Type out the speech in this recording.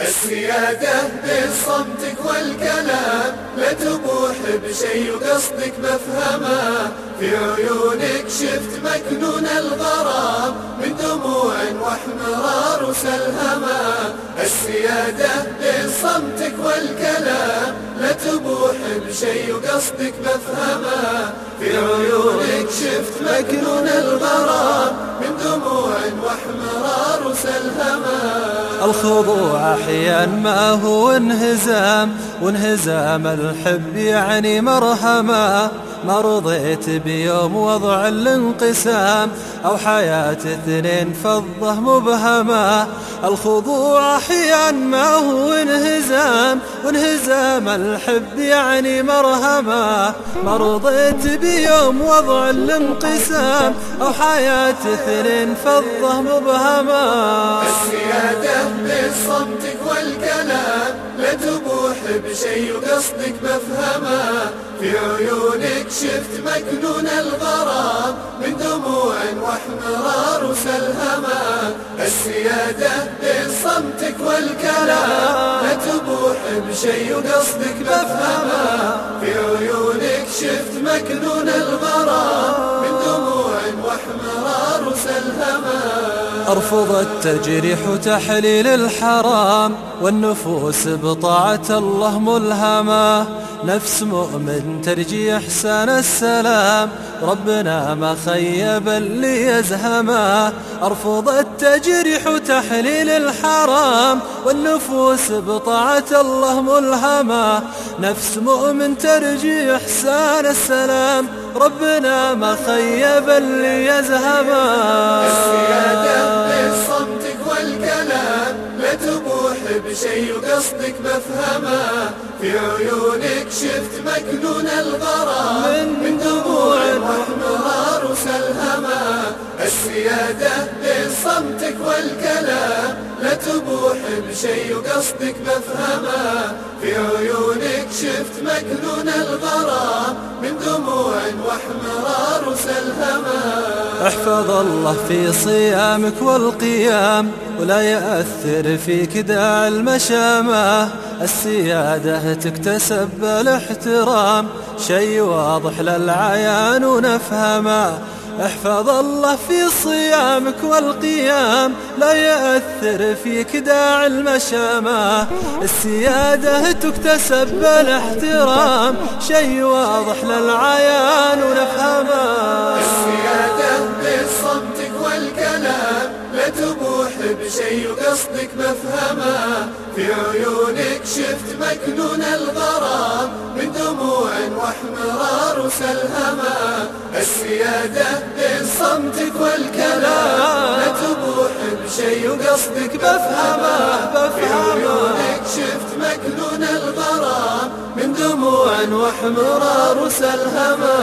السيادة بصمتك والكلام لا تبوح بشي وقصدك مفهمة. في عيونك شفت مكنون الغرام من دموع واحمرار وسلهمة. السيادة بصمتك والكلام لا تبوح بشي وقصدك مفهمة. في عيونك شفت مكنون الغرام من دموع واحمرار الخضوع أحيانا ما هو انهزام وانهزام الحب يعني مرهمة ما رضيت بيوم وضع الانقسام أو حياة اثنين فضة مبهمة. الخضوع أحيانا ما هو انهزام. وانهزام الحب يعني مرهمة. ما رضيت بيوم وضع الانقسام أو حياة اثنين فضة مبهمة. السيادة بصمتك والكلام لا تبوح بشي وقصدك مفهمة. في عيونك شفت مكنون الغرام من دموع واحمرار وسلهمة. السيادة بصمتك والكلام لا تبوح بشي وقصدك مفهمه في عيونك شفت مكنون أرفض التجريح تحليل الحرام والنفوس بطاعة الله ملهمة. نفس مؤمن ترجي إحسان السلام. ربنا ما خيب اللي يزهمه أرفض التجريح تحليل الحرام والنفوس بطاعة الله ملهمة. نفس مؤمن ترجي إحسان السلام. ربنا ما خيب اللي يزهمه السيادة والكلام لا تبوح بشي وقصدك مفهمة. في عيونك شفت مكنون الغرام من دموع واحمرار وسلهمه السيادة بصمتك والكلام لا تبوح بشي وقصدك مفهمة. في عيونك شفت مكنون الغرام من واحمرار وسلهمه احفظ الله في صيامك والقيام ولا يأثر فيك داع المشامة. السيادة تكتسب بالاحترام شي واضح للعيان ونفهمه احفظ الله في صيامك والقيام لا يأثر فيك داع المشامة. السيادة تكتسب بالاحترام شي واضح للعيان ونفهمه. السيادة بصمتك والكلام لا تبوح بشي وقصدك مفهمه. في عيونك شفت مكنون وسلهمه السيادة بصمتك والكلام. لا تبوح بشي وقصدك بفهمه. في عيونك شفت مكنون الغرام. من دموع واحمرار وسلهمه.